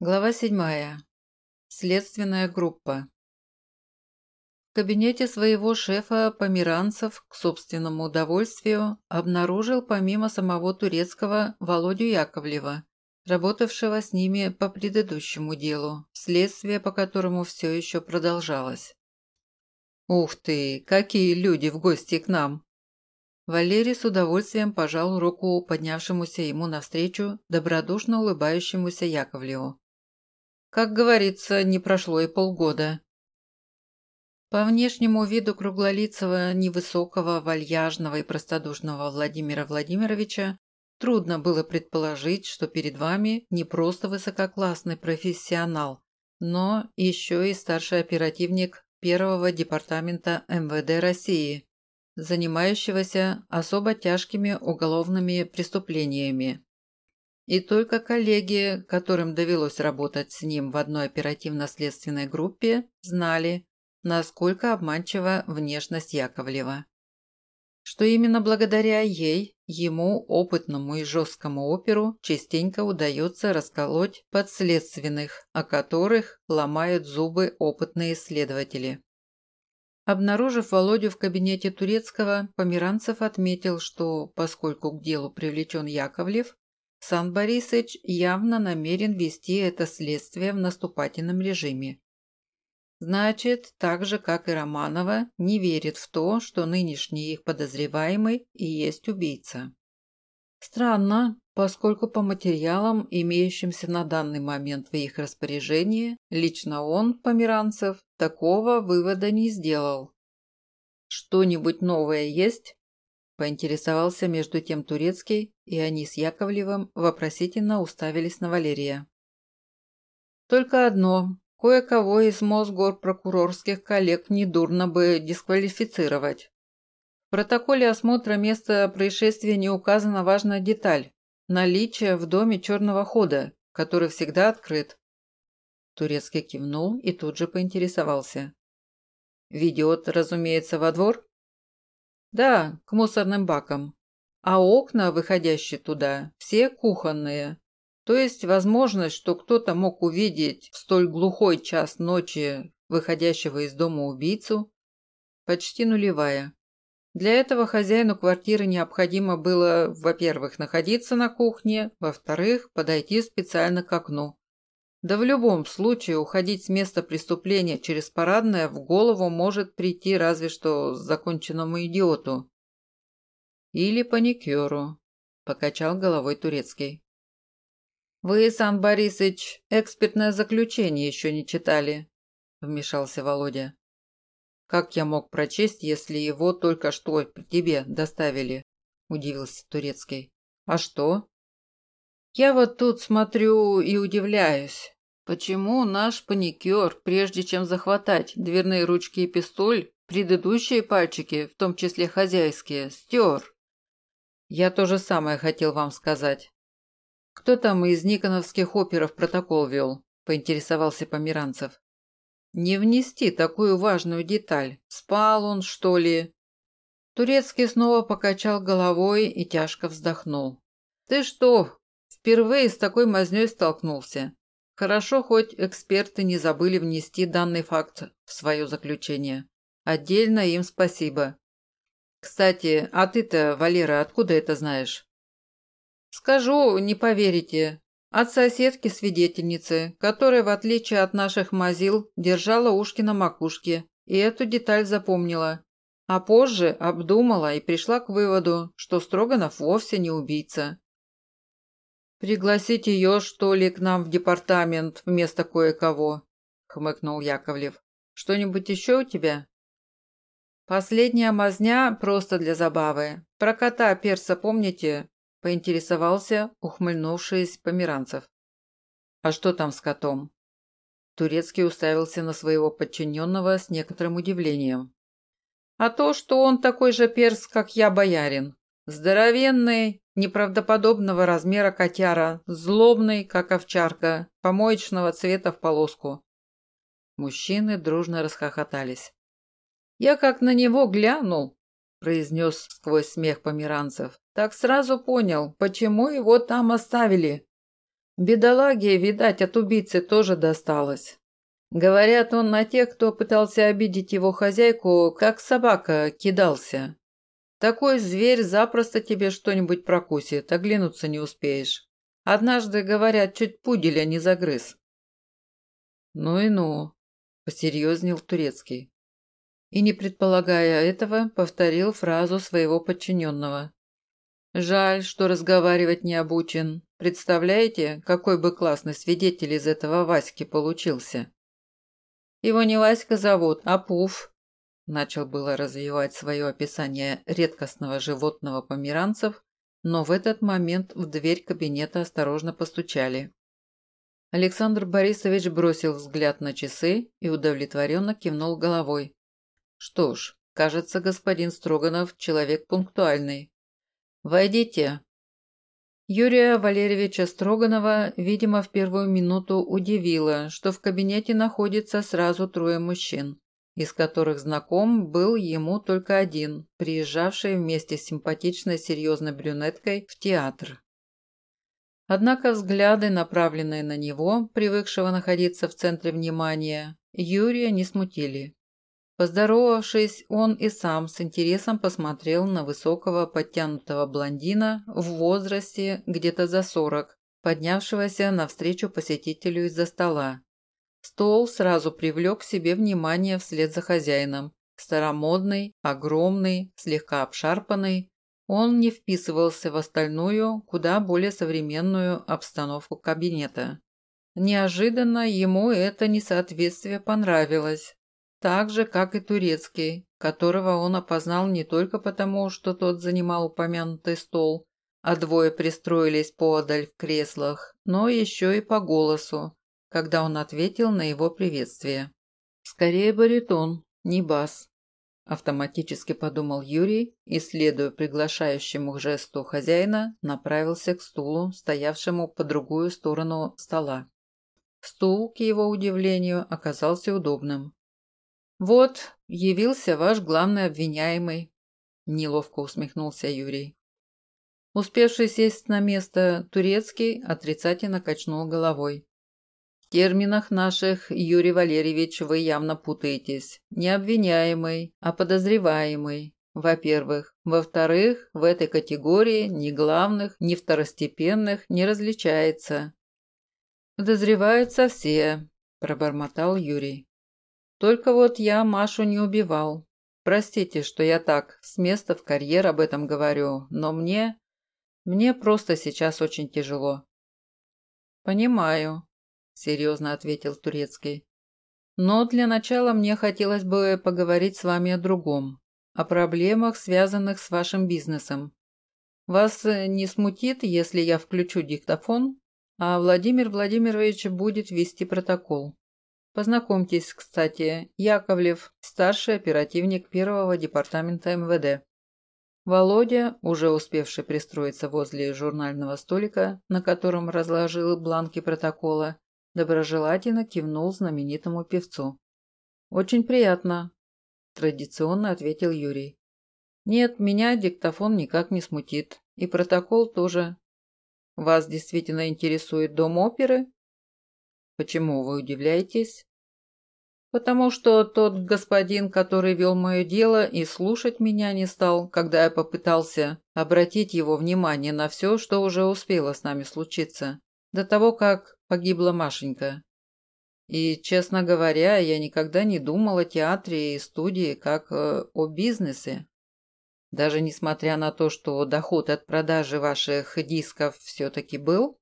Глава седьмая. Следственная группа. В кабинете своего шефа Померанцев к собственному удовольствию обнаружил помимо самого турецкого Володю Яковлева, работавшего с ними по предыдущему делу, следствие по которому все еще продолжалось. «Ух ты, какие люди в гости к нам!» Валерий с удовольствием пожал руку поднявшемуся ему навстречу добродушно улыбающемуся Яковлеву. Как говорится, не прошло и полгода. По внешнему виду круглолицего, невысокого, вальяжного и простодушного Владимира Владимировича трудно было предположить, что перед вами не просто высококлассный профессионал, но еще и старший оперативник первого департамента МВД России, занимающегося особо тяжкими уголовными преступлениями. И только коллеги, которым довелось работать с ним в одной оперативно-следственной группе, знали, насколько обманчива внешность Яковлева. Что именно благодаря ей, ему, опытному и жесткому оперу, частенько удается расколоть подследственных, о которых ломают зубы опытные следователи. Обнаружив Володю в кабинете Турецкого, Померанцев отметил, что, поскольку к делу привлечен Яковлев, Сан Борисович явно намерен вести это следствие в наступательном режиме. Значит, так же, как и Романова, не верит в то, что нынешний их подозреваемый и есть убийца. Странно, поскольку по материалам, имеющимся на данный момент в их распоряжении, лично он, Померанцев, такого вывода не сделал. «Что-нибудь новое есть?» Поинтересовался между тем Турецкий, и они с Яковлевым вопросительно уставились на Валерия. «Только одно. Кое-кого из Мосгор прокурорских коллег недурно бы дисквалифицировать. В протоколе осмотра места происшествия не указана важная деталь – наличие в доме черного хода, который всегда открыт. Турецкий кивнул и тут же поинтересовался. «Ведет, разумеется, во двор?» Да, к мусорным бакам. А окна, выходящие туда, все кухонные. То есть возможность, что кто-то мог увидеть в столь глухой час ночи выходящего из дома убийцу, почти нулевая. Для этого хозяину квартиры необходимо было, во-первых, находиться на кухне, во-вторых, подойти специально к окну, да в любом случае уходить с места преступления через парадное в голову может прийти разве что законченному идиоту. Или паникеру, покачал головой Турецкий. Вы, Сан Борисович, экспертное заключение еще не читали, вмешался Володя. Как я мог прочесть, если его только что тебе доставили? Удивился Турецкий. А что? Я вот тут смотрю и удивляюсь. Почему наш паникер, прежде чем захватать дверные ручки и пистоль, предыдущие пальчики, в том числе хозяйские, стер? Я то же самое хотел вам сказать. Кто там из никоновских оперов протокол вел? Поинтересовался Померанцев. Не внести такую важную деталь. Спал он, что ли? Турецкий снова покачал головой и тяжко вздохнул. Ты что, Впервые с такой мазнёй столкнулся. Хорошо, хоть эксперты не забыли внести данный факт в свое заключение. Отдельно им спасибо. Кстати, а ты-то, Валера, откуда это знаешь? Скажу, не поверите. От соседки-свидетельницы, которая, в отличие от наших мазил, держала ушки на макушке и эту деталь запомнила. А позже обдумала и пришла к выводу, что Строганов вовсе не убийца. «Пригласить ее, что ли, к нам в департамент вместо кое-кого?» — хмыкнул Яковлев. «Что-нибудь еще у тебя?» «Последняя мазня просто для забавы. Про кота перса помните?» — поинтересовался, ухмыльнувшись Померанцев. «А что там с котом?» Турецкий уставился на своего подчиненного с некоторым удивлением. «А то, что он такой же перс, как я, боярин. Здоровенный, неправдоподобного размера котяра, злобный, как овчарка, помоечного цвета в полоску. Мужчины дружно расхохотались. «Я как на него глянул», – произнес сквозь смех померанцев, – «так сразу понял, почему его там оставили. Бедолаге, видать, от убийцы тоже досталось. Говорят, он на тех, кто пытался обидеть его хозяйку, как собака кидался. Такой зверь запросто тебе что-нибудь прокусит, оглянуться не успеешь. Однажды, говорят, чуть пуделя не загрыз. Ну и ну, посерьезнел Турецкий. И, не предполагая этого, повторил фразу своего подчиненного. Жаль, что разговаривать не обучен. Представляете, какой бы классный свидетель из этого Васьки получился? Его не Васька зовут, а Пуф. Начал было развивать свое описание редкостного животного померанцев, но в этот момент в дверь кабинета осторожно постучали. Александр Борисович бросил взгляд на часы и удовлетворенно кивнул головой. Что ж, кажется, господин Строганов человек пунктуальный. «Войдите». Юрия Валерьевича Строганова, видимо, в первую минуту удивило, что в кабинете находится сразу трое мужчин, из которых знаком был ему только один, приезжавший вместе с симпатичной серьезной брюнеткой в театр. Однако взгляды, направленные на него, привыкшего находиться в центре внимания, Юрия не смутили. Поздоровавшись, он и сам с интересом посмотрел на высокого подтянутого блондина в возрасте где-то за сорок, поднявшегося навстречу посетителю из-за стола. Стол сразу привлек к себе внимание вслед за хозяином. Старомодный, огромный, слегка обшарпанный, он не вписывался в остальную, куда более современную обстановку кабинета. Неожиданно ему это несоответствие понравилось, так же, как и турецкий, которого он опознал не только потому, что тот занимал упомянутый стол, а двое пристроились поодаль в креслах, но еще и по голосу, когда он ответил на его приветствие. «Скорее баритон, не бас», – автоматически подумал Юрий и, следуя приглашающему жесту хозяина, направился к стулу, стоявшему по другую сторону стола. Стул, к его удивлению, оказался удобным. «Вот, явился ваш главный обвиняемый», – неловко усмехнулся Юрий. Успевший сесть на место турецкий отрицательно качнул головой. Терминах наших, Юрий Валерьевич, вы явно путаетесь. Не обвиняемый, а подозреваемый. Во-первых. Во-вторых, в этой категории ни главных, ни второстепенных не различается. «Подозреваются все», – пробормотал Юрий. Только вот я Машу не убивал. Простите, что я так, с места в карьер об этом говорю, но мне... Мне просто сейчас очень тяжело. Понимаю, серьезно ответил Турецкий. Но для начала мне хотелось бы поговорить с вами о другом, о проблемах, связанных с вашим бизнесом. Вас не смутит, если я включу диктофон, а Владимир Владимирович будет вести протокол? Познакомьтесь, кстати, Яковлев, старший оперативник первого департамента МВД. Володя, уже успевший пристроиться возле журнального столика, на котором разложил бланки протокола, доброжелательно кивнул знаменитому певцу. «Очень приятно», – традиционно ответил Юрий. «Нет, меня диктофон никак не смутит. И протокол тоже. Вас действительно интересует дом оперы?» «Почему вы удивляетесь?» Потому что тот господин, который вел мое дело, и слушать меня не стал, когда я попытался обратить его внимание на все, что уже успело с нами случиться, до того, как погибла Машенька. И, честно говоря, я никогда не думал о театре и студии как э, о бизнесе. Даже несмотря на то, что доход от продажи ваших дисков все-таки был.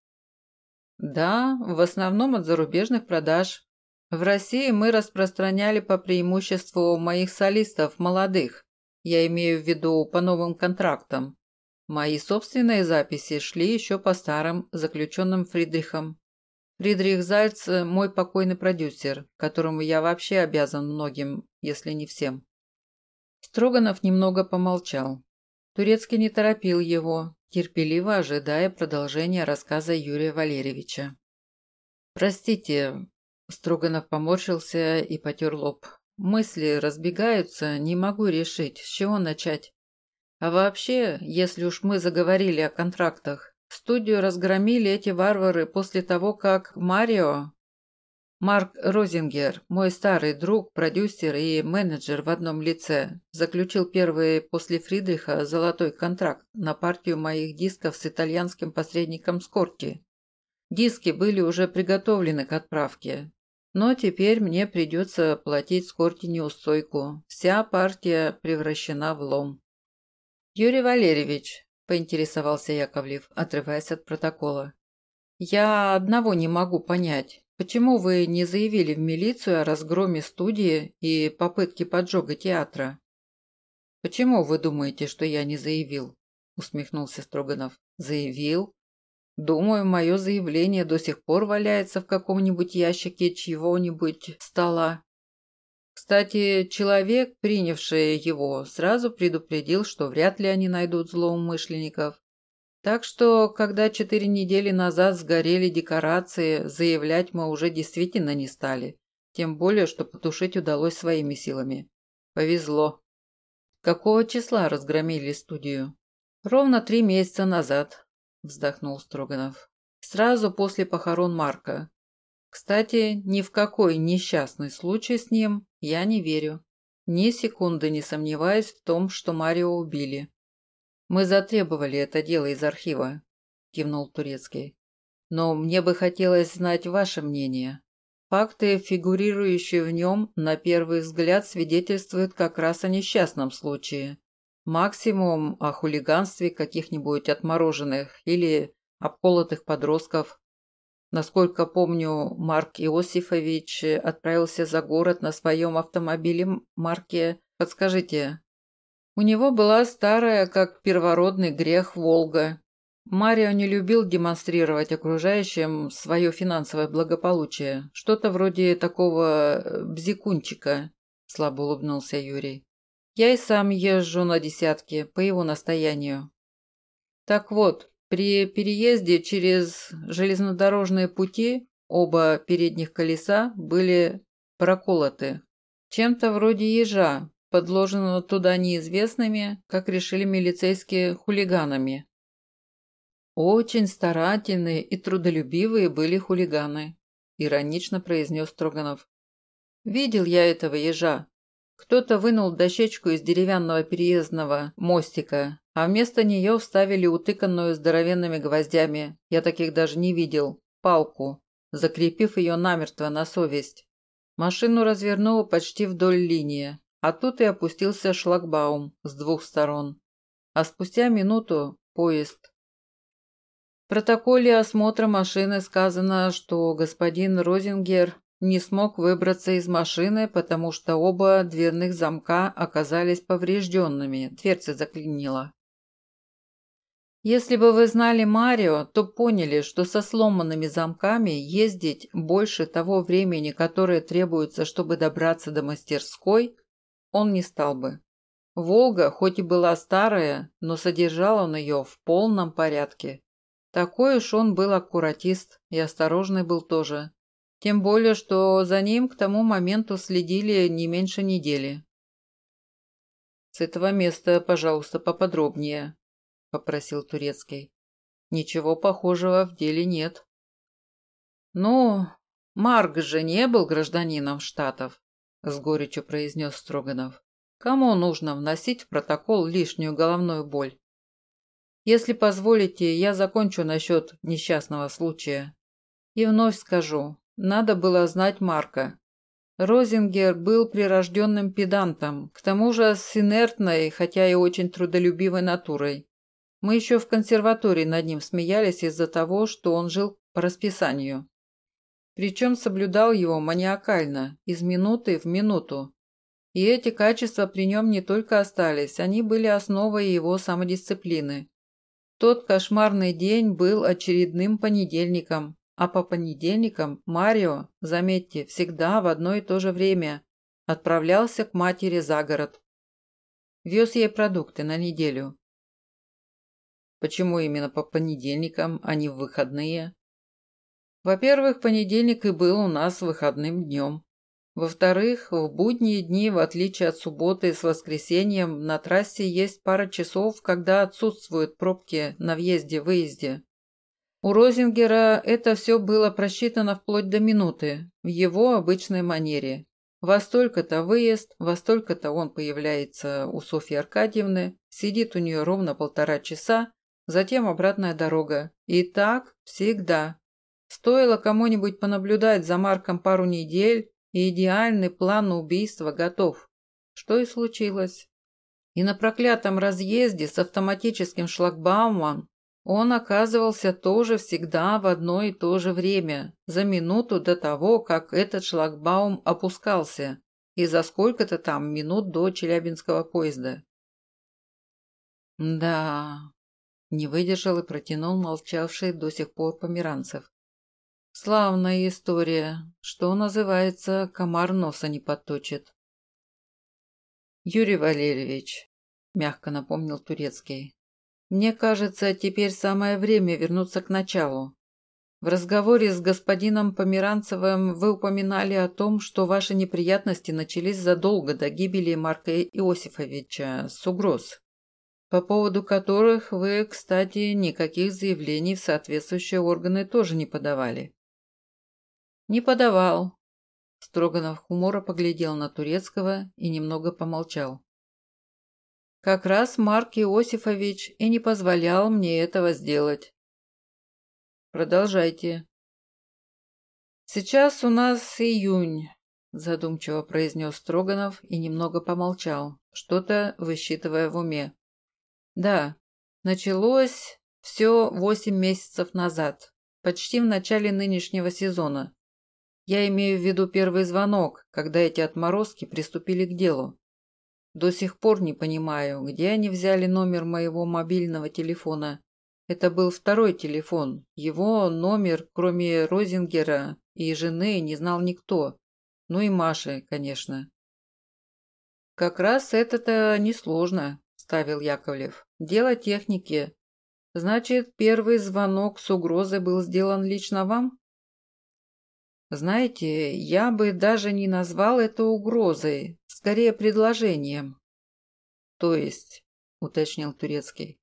Да, в основном от зарубежных продаж, в России мы распространяли по преимуществу моих солистов молодых. Я имею в виду по новым контрактам. Мои собственные записи шли еще по старым, заключенным Фридрихом. Фридрих Зальц – мой покойный продюсер, которому я вообще обязан многим, если не всем. Строганов немного помолчал. Турецкий не торопил его, терпеливо ожидая продолжения рассказа Юрия Валерьевича. «Простите, Строганов поморщился и потер лоб. Мысли разбегаются, не могу решить, с чего начать. А вообще, если уж мы заговорили о контрактах, Студию разгромили эти варвары после того, как Марио, Марк Розингер, мой старый друг, продюсер и менеджер в одном лице, заключил первый после Фридриха золотой контракт на партию моих дисков с итальянским посредником Скорти. Диски были уже приготовлены к отправке, но теперь мне придется платить Скорти неустойку. Вся партия превращена в лом. «Юрий Валерьевич», – поинтересовался Яковлев, отрываясь от протокола, – «я одного не могу понять». Почему вы не заявили в милицию о разгроме студии и попытке поджога театра? Почему вы думаете, что я не заявил? Усмехнулся Строганов. Заявил? Думаю, мое заявление до сих пор валяется в каком-нибудь ящике чьего-нибудь стола. Кстати, человек, принявший его, сразу предупредил, что вряд ли они найдут злоумышленников. Так что, когда четыре недели назад сгорели декорации, заявлять мы уже действительно не стали. Тем более, что потушить удалось своими силами. Повезло. Какого числа разгромили студию? Ровно три месяца назад, вздохнул Строганов. Сразу после похорон Марка. Кстати, ни в какой несчастный случай с ним я не верю. Ни секунды не сомневаюсь в том, что Марио убили. «Мы затребовали это дело из архива», – кивнул Турецкий. «Но мне бы хотелось знать ваше мнение. Факты, фигурирующие в нем, на первый взгляд свидетельствуют как раз о несчастном случае. Максимум о хулиганстве каких-нибудь отмороженных или обколотых подростков. Насколько помню, Марк Иосифович отправился за город на своем автомобиле марки... Подскажите, у него была старая, как первородный грех, Волга. Марио не любил демонстрировать окружающим свое финансовое благополучие. Что-то вроде такого э, бзикунчика, слабо улыбнулся Юрий. Я и сам езжу на десятке, по его настоянию. Так вот, при переезде через железнодорожные пути оба передних колеса были проколоты. Чем-то вроде ежа, подложенного туда неизвестными, как решили милицейские, хулиганами. Очень старательные и трудолюбивые были хулиганы, иронично произнес Строганов. Видел я этого ежа. Кто-то вынул дощечку из деревянного переездного мостика, а вместо нее вставили утыканную здоровенными гвоздями, я таких даже не видел, палку, закрепив ее намертво на совесть. Машину развернуло почти вдоль линии, а тут и опустился шлагбаум с двух сторон. А спустя минуту поезд. В протоколе осмотра машины сказано, что господин Розингер не смог выбраться из машины, потому что оба дверных замка оказались поврежденными, дверцы заклинило. Если бы вы знали Марио, то поняли, что со сломанными замками ездить больше того времени, которое требуется, чтобы добраться до мастерской, он не стал бы. «Волга» хоть и была старая, но содержал он ее в полном порядке. Такой уж он был аккуратист и осторожный был тоже. Тем более, что за ним к тому моменту следили не меньше недели. «С этого места, пожалуйста, поподробнее», – попросил Турецкий. «Ничего похожего в деле нет». «Ну, Марк же не был гражданином Штатов с горечью произнес Строганов. Кому нужно вносить в протокол лишнюю головную боль? Если позволите, я закончу насчет несчастного случая. И вновь скажу, надо было знать Марка. Розингер был прирожденным педантом, к тому же с инертной, хотя и очень трудолюбивой натурой. Мы еще в консерватории над ним смеялись из-за того, что он жил по расписанию. Причем соблюдал его маниакально, из минуты в минуту. И эти качества при нем не только остались, они были основой его самодисциплины. Тот кошмарный день был очередным понедельником, а по понедельникам Марио, заметьте, всегда в одно и то же время отправлялся к матери за город. Вез ей продукты на неделю. Почему именно по понедельникам, а не в выходные? Во-первых, понедельник и был у нас выходным днем. Во-вторых, в будние дни, в отличие от субботы с воскресеньем, на трассе есть пара часов, когда отсутствуют пробки на въезде-выезде. У Розингера это все было просчитано вплоть до минуты, в его обычной манере. Во столько-то выезд, во столько-то он появляется у Софьи Аркадьевны, сидит у нее ровно полтора часа, затем обратная дорога. И так всегда. Стоило кому-нибудь понаблюдать за Марком пару недель, и идеальный план убийства готов. Что и случилось. И на проклятом разъезде с автоматическим шлагбаумом он оказывался тоже всегда в одно и то же время, за минуту до того, как этот шлагбаум опускался, и за сколько-то там минут до Челябинского поезда. «Да...» – не выдержал и протянул молчавший до сих пор померанцев. «Славная история, что называется, комар носа не подточит». «Юрий Валерьевич», – мягко напомнил Турецкий, мне кажется, теперь самое время вернуться к началу. В разговоре с господином Померанцевым вы упоминали о том, что ваши неприятности начались задолго до гибели Марка Иосифовича с угроз, по поводу которых вы, кстати, никаких заявлений в соответствующие органы тоже не подавали. Не подавал. Строганов хмуро поглядел на Турецкого и немного помолчал. Как раз Марк Иосифович и не позволял мне этого сделать. Продолжайте. Сейчас у нас июнь, задумчиво произнес Строганов и немного помолчал, что-то высчитывая в уме. Да, началось все восемь месяцев назад, почти в начале нынешнего сезона. Я имею в виду первый звонок, когда эти отморозки приступили к делу. До сих пор не понимаю, где они взяли номер моего мобильного телефона. Это был второй телефон. Его номер, кроме Розингера и жены, не знал никто. Ну и Маши, конечно. «Как раз это-то несложно», – ставил Яковлев. «Дело техники. Значит, первый звонок с угрозой был сделан лично вам?» Знаете, я бы даже не назвал это угрозой, скорее предложением. То есть, уточнил Турецкий.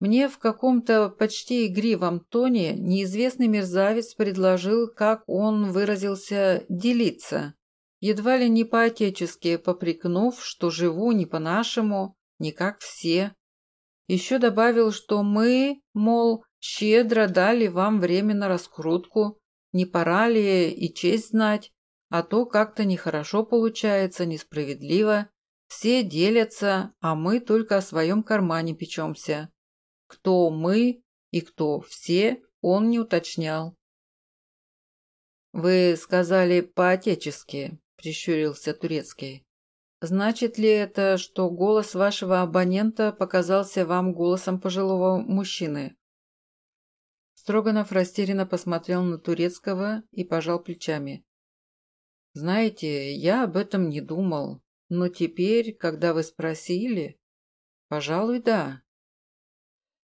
Мне в каком-то почти игривом тоне неизвестный мерзавец предложил, как он выразился, делиться, едва ли не по-отечески попрекнув, что живу не по-нашему, не как все. Еще добавил, что мы, мол, щедро дали вам время на раскрутку, не пора ли и честь знать, а то как-то нехорошо получается, несправедливо. Все делятся, а мы только о своем кармане печемся. Кто мы и кто все, он не уточнял. «Вы сказали по-отечески», – прищурился Турецкий. «Значит ли это, что голос вашего абонента показался вам голосом пожилого мужчины?» Строганов растерянно посмотрел на Турецкого и пожал плечами. «Знаете, я об этом не думал, но теперь, когда вы спросили, пожалуй, да».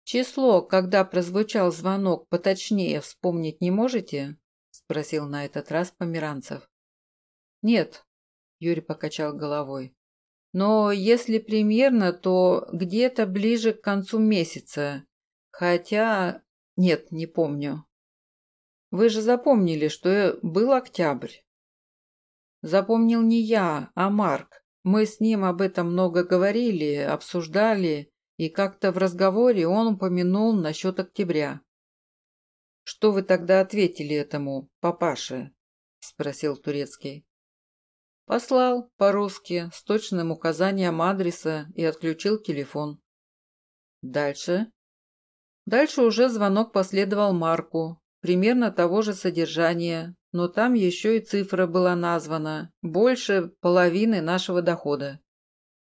«Число, когда прозвучал звонок, поточнее вспомнить не можете?» – спросил на этот раз Померанцев. «Нет», – Юрий покачал головой. «Но если примерно, то где-то ближе к концу месяца. Хотя нет, не помню. Вы же запомнили, что был октябрь. Запомнил не я, а Марк. Мы с ним об этом много говорили, обсуждали, и как-то в разговоре он упомянул насчет октября. «Что вы тогда ответили этому, папаше?» – спросил Турецкий. Послал по-русски с точным указанием адреса и отключил телефон. Дальше Дальше уже звонок последовал Марку, примерно того же содержания, но там еще и цифра была названа, больше половины нашего дохода.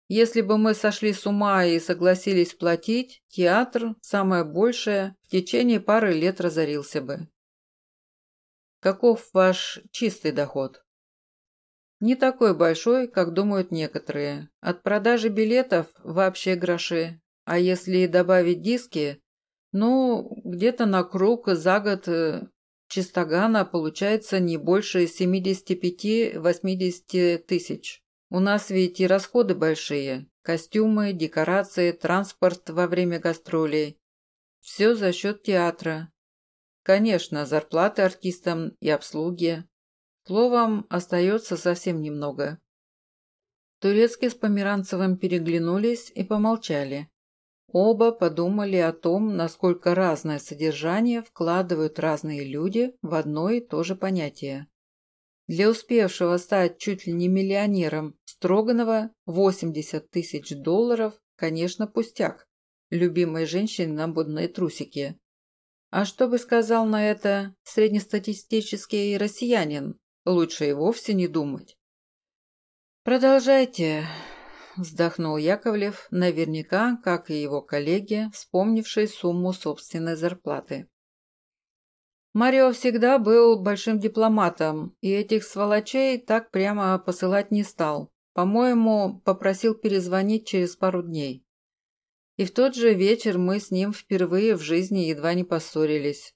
Если бы мы сошли с ума и согласились платить, театр, самое большее, в течение пары лет разорился бы. Каков ваш чистый доход? Не такой большой, как думают некоторые. От продажи билетов вообще гроши, а если добавить диски, ну, где-то на круг за год э, чистогана получается не больше 75-80 тысяч. У нас ведь и расходы большие. Костюмы, декорации, транспорт во время гастролей. Все за счет театра. Конечно, зарплаты артистам и обслуги. Словом, остается совсем немного. Турецкий с Померанцевым переглянулись и помолчали. Оба подумали о том, насколько разное содержание вкладывают разные люди в одно и то же понятие. Для успевшего стать чуть ли не миллионером Строганова 80 тысяч долларов, конечно, пустяк. Любимой женщине на модные трусики. А что бы сказал на это среднестатистический россиянин? Лучше и вовсе не думать. «Продолжайте», – вздохнул Яковлев, наверняка, как и его коллеги, вспомнившие сумму собственной зарплаты. Марио всегда был большим дипломатом, и этих сволочей так прямо посылать не стал. По-моему, попросил перезвонить через пару дней. И в тот же вечер мы с ним впервые в жизни едва не поссорились.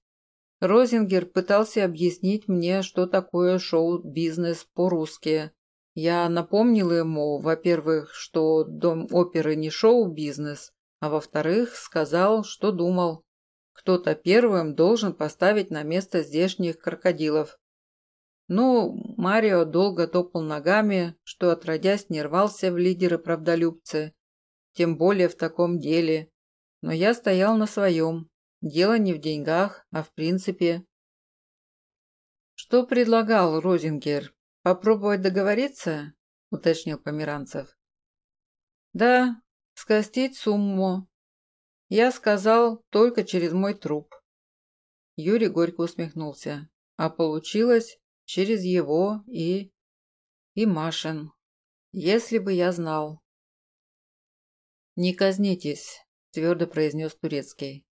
Розингер пытался объяснить мне, что такое шоу-бизнес по-русски. Я напомнил ему, во-первых, что дом оперы не шоу-бизнес, а во-вторых, сказал, что думал. Кто-то первым должен поставить на место здешних крокодилов. Ну, Марио долго топал ногами, что отродясь не рвался в лидеры-правдолюбцы, тем более в таком деле. Но я стоял на своем. Дело не в деньгах, а в принципе. «Что предлагал Розингер? Попробовать договориться?» – уточнил Померанцев. «Да, скостить сумму, я сказал только через мой труп. Юрий горько усмехнулся. А получилось через его и... и Машин. Если бы я знал. «Не казнитесь», – твердо произнес Турецкий.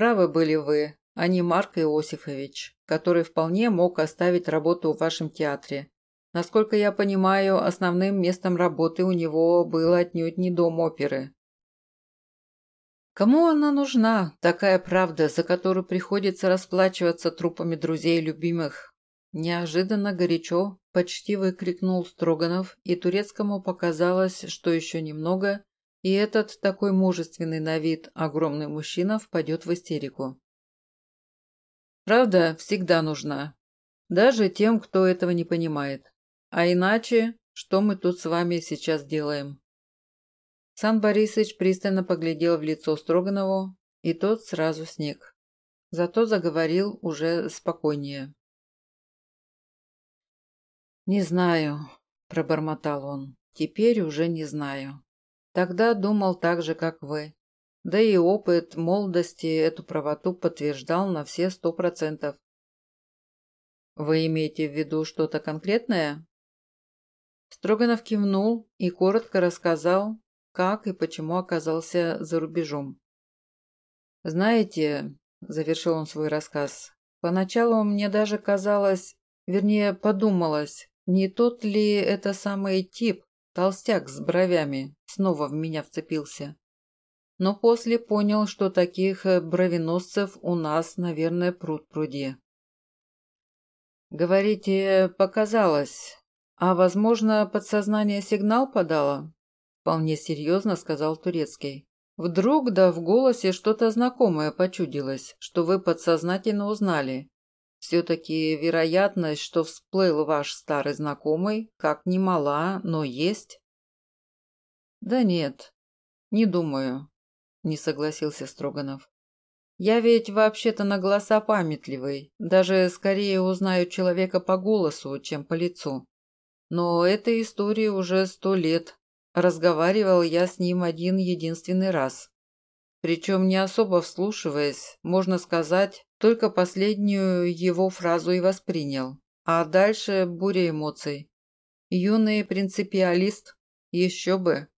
«Правы были вы, а не Марк Иосифович, который вполне мог оставить работу в вашем театре. Насколько я понимаю, основным местом работы у него был отнюдь не дом оперы, Кому она нужна, такая правда, за которую приходится расплачиваться трупами друзей и любимых? Неожиданно горячо почти выкрикнул Строганов, и Турецкому показалось, что еще немного, и этот такой мужественный на вид огромный мужчина впадет в истерику. Правда всегда нужна. Даже тем, кто этого не понимает. А иначе, что мы тут с вами сейчас делаем? Сан Борисович пристально поглядел в лицо Строганову, и тот сразу сник. Зато заговорил уже спокойнее. «Не знаю», – пробормотал он. «Теперь уже не знаю. Тогда думал так же, как вы. Да и опыт молодости эту правоту подтверждал на все сто процентов. Вы имеете в виду что-то конкретное? Строганов кивнул и коротко рассказал, как и почему оказался за рубежом. «Знаете», – завершил он свой рассказ, – «поначалу мне даже казалось, вернее, подумалось, не тот ли это самый тип, толстяк с бровями, снова в меня вцепился. Но после понял, что таких бровеносцев у нас, наверное, пруд пруди. Говорите, показалось. А, возможно, подсознание сигнал подало? Вполне серьезно сказал Турецкий. Вдруг да в голосе что-то знакомое почудилось, что вы подсознательно узнали. Все-таки вероятность, что всплыл ваш старый знакомый, как ни но есть. Да нет, не думаю, не согласился Строганов. Я ведь вообще-то на голоса памятливый, даже скорее узнаю человека по голосу, чем по лицу. Но этой истории уже сто лет, Разговаривал я с ним один единственный раз. Причем не особо вслушиваясь, можно сказать, только последнюю его фразу и воспринял. А дальше буря эмоций. Юный принципиалист, еще бы.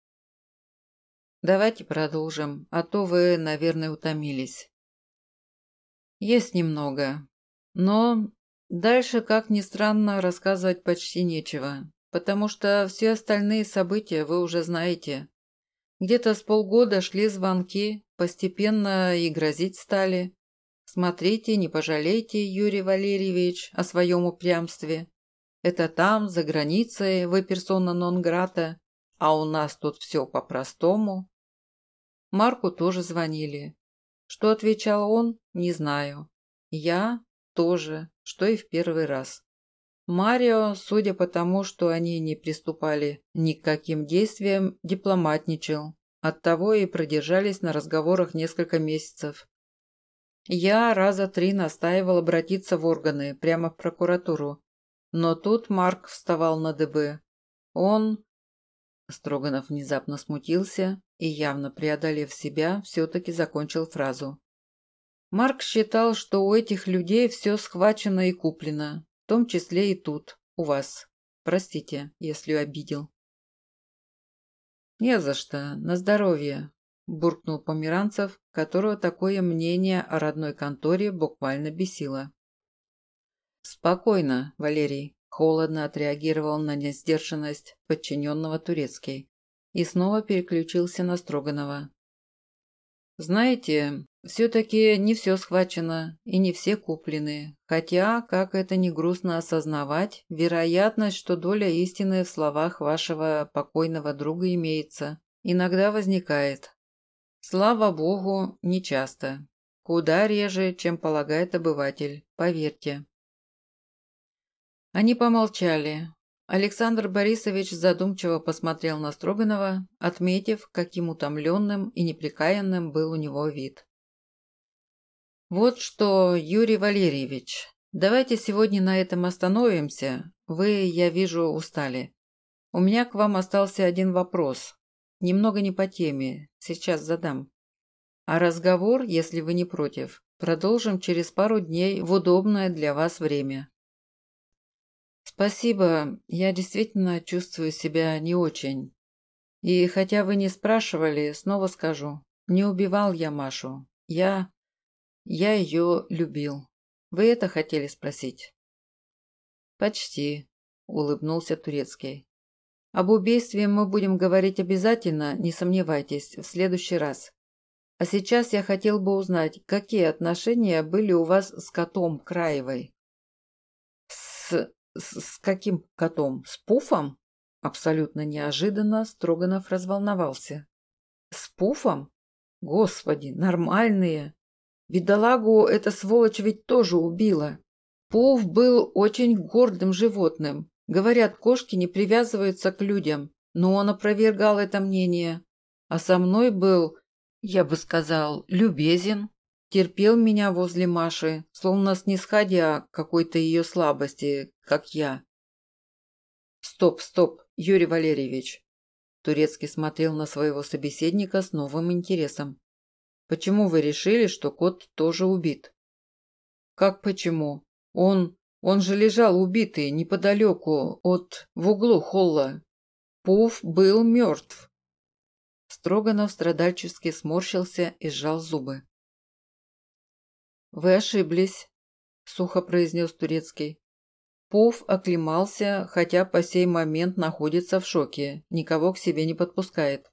Давайте продолжим, а то вы, наверное, утомились. Есть немного. Но дальше, как ни странно, рассказывать почти нечего потому что все остальные события вы уже знаете. Где-то с полгода шли звонки, постепенно и грозить стали. Смотрите, не пожалейте, Юрий Валерьевич, о своем упрямстве. Это там, за границей, вы персона нон-грата, а у нас тут все по-простому. Марку тоже звонили. Что отвечал он, не знаю. Я тоже, что и в первый раз. Марио, судя по тому, что они не приступали ни к каким действиям, дипломатничал. Оттого и продержались на разговорах несколько месяцев. Я раза три настаивал обратиться в органы, прямо в прокуратуру. Но тут Марк вставал на дыбы. Он... Строганов внезапно смутился и, явно преодолев себя, все-таки закончил фразу. Марк считал, что у этих людей все схвачено и куплено, в том числе и тут, у вас. Простите, если обидел. «Не за что, на здоровье», – буркнул Померанцев, которого такое мнение о родной конторе буквально бесило. «Спокойно, Валерий», – холодно отреагировал на несдержанность подчиненного турецкий и снова переключился на Строганова. Знаете, все-таки не все схвачено и не все куплены, хотя, как это не грустно осознавать, вероятность, что доля истины в словах вашего покойного друга имеется, иногда возникает. Слава богу, не часто. Куда реже, чем полагает обыватель, поверьте. Они помолчали, Александр Борисович задумчиво посмотрел на Строганова, отметив, каким утомленным и неприкаянным был у него вид. «Вот что, Юрий Валерьевич, давайте сегодня на этом остановимся. Вы, я вижу, устали. У меня к вам остался один вопрос. Немного не по теме, сейчас задам. А разговор, если вы не против, продолжим через пару дней в удобное для вас время. «Спасибо, я действительно чувствую себя не очень. И хотя вы не спрашивали, снова скажу, не убивал я Машу. Я... я ее любил. Вы это хотели спросить?» «Почти», — улыбнулся Турецкий. «Об убийстве мы будем говорить обязательно, не сомневайтесь, в следующий раз. А сейчас я хотел бы узнать, какие отношения были у вас с котом Краевой?» «С... С, каким котом? С Пуфом? Абсолютно неожиданно Строганов разволновался. С Пуфом? Господи, нормальные. Бедолагу эта сволочь ведь тоже убила. Пуф был очень гордым животным. Говорят, кошки не привязываются к людям, но он опровергал это мнение. А со мной был, я бы сказал, любезен терпел меня возле Маши, словно снисходя к какой-то ее слабости, как я. «Стоп, стоп, Юрий Валерьевич!» Турецкий смотрел на своего собеседника с новым интересом. «Почему вы решили, что кот тоже убит?» «Как почему? Он... он же лежал убитый неподалеку от... в углу холла. Пуф был мертв». Строганов страдальчески сморщился и сжал зубы. «Вы ошиблись», – сухо произнес Турецкий. Пуф оклемался, хотя по сей момент находится в шоке, никого к себе не подпускает.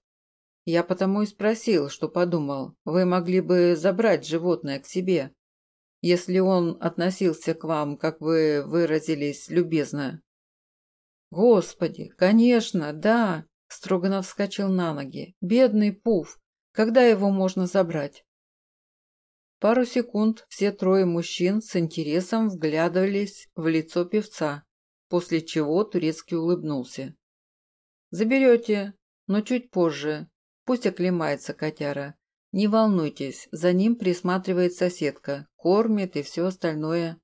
Я потому и спросил, что подумал, вы могли бы забрать животное к себе, если он относился к вам, как вы выразились, любезно. Господи, конечно, да, Строганов вскочил на ноги. Бедный Пуф, когда его можно забрать? Пару секунд все трое мужчин с интересом вглядывались в лицо певца, после чего Турецкий улыбнулся. «Заберете, но чуть позже. Пусть оклемается котяра. Не волнуйтесь, за ним присматривает соседка, кормит и все остальное».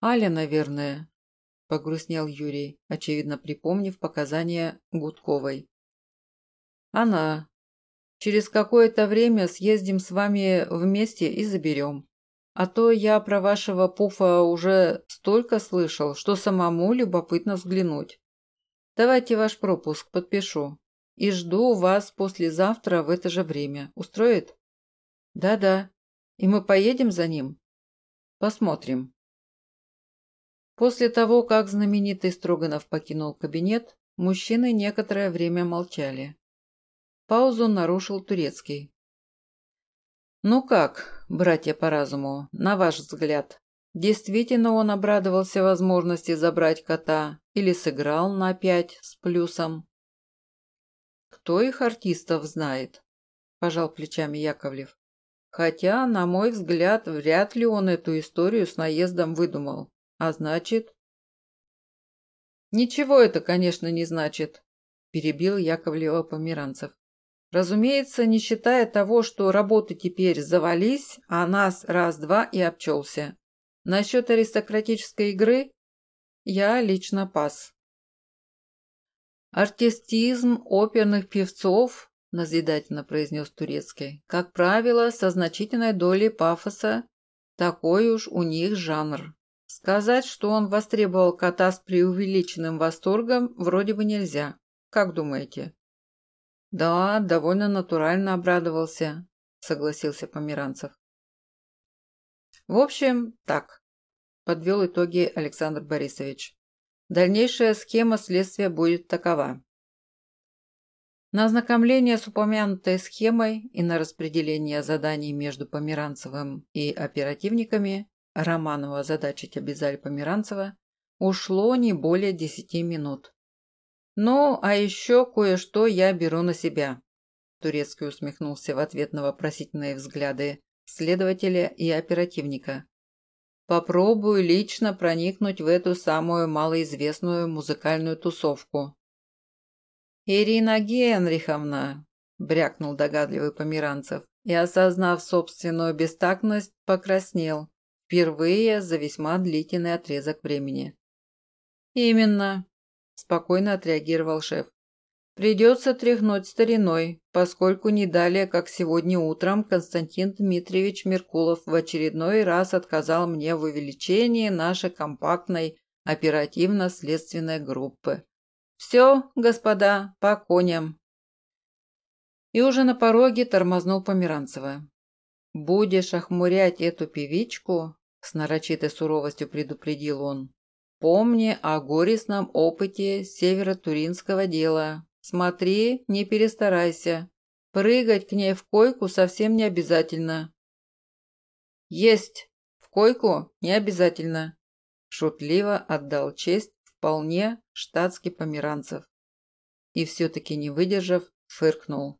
«Аля, наверное», – погрустнел Юрий, очевидно припомнив показания Гудковой. «Она, Через какое-то время съездим с вами вместе и заберем. А то я про вашего пуфа уже столько слышал, что самому любопытно взглянуть. Давайте ваш пропуск подпишу. И жду вас послезавтра в это же время. Устроит? Да-да. И мы поедем за ним? Посмотрим. После того, как знаменитый Строганов покинул кабинет, мужчины некоторое время молчали. Паузу нарушил Турецкий. «Ну как, братья по разуму, на ваш взгляд, действительно он обрадовался возможности забрать кота или сыграл на пять с плюсом?» «Кто их артистов знает?» – пожал плечами Яковлев. Хотя, на мой взгляд, вряд ли он эту историю с наездом выдумал. А значит... Ничего это, конечно, не значит, перебил Яковлева Померанцев. Разумеется, не считая того, что работы теперь завались, а нас раз-два и обчелся. Насчет аристократической игры я лично пас. Артистизм оперных певцов – назидательно произнес Турецкий. «Как правило, со значительной долей пафоса такой уж у них жанр. Сказать, что он востребовал кота с преувеличенным восторгом, вроде бы нельзя. Как думаете?» «Да, довольно натурально обрадовался», – согласился Померанцев. «В общем, так», – подвел итоги Александр Борисович. «Дальнейшая схема следствия будет такова. На ознакомление с упомянутой схемой и на распределение заданий между Померанцевым и оперативниками Романова озадачить обязали Померанцева ушло не более десяти минут. «Ну, а еще кое-что я беру на себя», – Турецкий усмехнулся в ответ на вопросительные взгляды следователя и оперативника. «Попробую лично проникнуть в эту самую малоизвестную музыкальную тусовку, «Ирина Генриховна!» – брякнул догадливый Померанцев и, осознав собственную бестактность, покраснел. Впервые за весьма длительный отрезок времени. «Именно», – спокойно отреагировал шеф. «Придется тряхнуть стариной, поскольку не далее, как сегодня утром, Константин Дмитриевич Меркулов в очередной раз отказал мне в увеличении нашей компактной оперативно-следственной группы. «Все, господа, по коням!» И уже на пороге тормознул Померанцева. «Будешь охмурять эту певичку?» – с нарочитой суровостью предупредил он. «Помни о горестном опыте северо-туринского дела. Смотри, не перестарайся. Прыгать к ней в койку совсем не обязательно». «Есть! В койку не обязательно!» Шутливо отдал честь вполне штатский померанцев. И все-таки не выдержав, фыркнул.